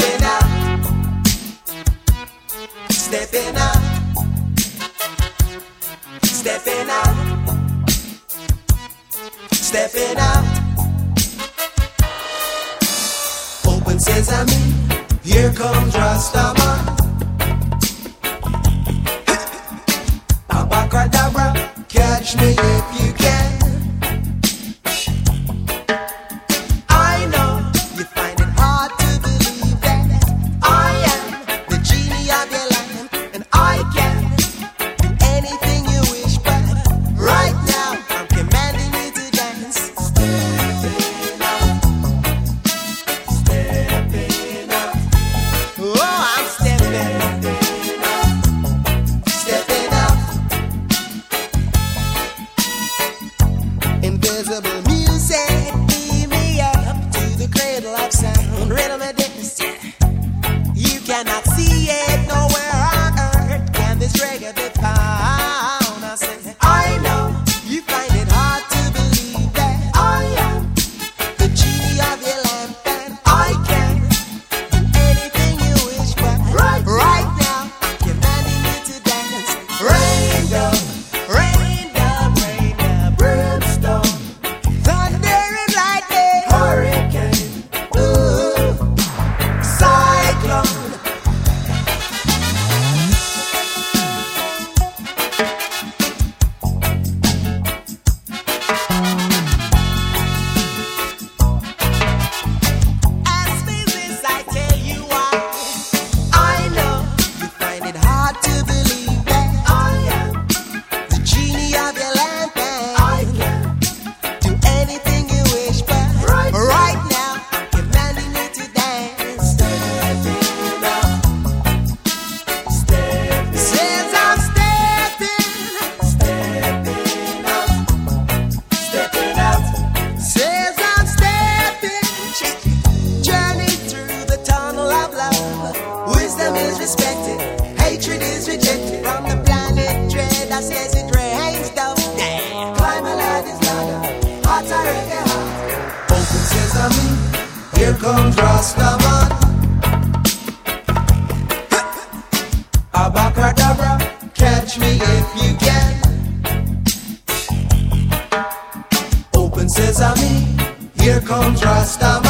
Stepping up. Stepping up. Stepping up. Stepping up. Open sesame. Here comes Rastaman. Abacadabra. Catch me cannot here comes Rastaman. Abacadabra, catch me if you can. Open sesame, here comes Rastaman.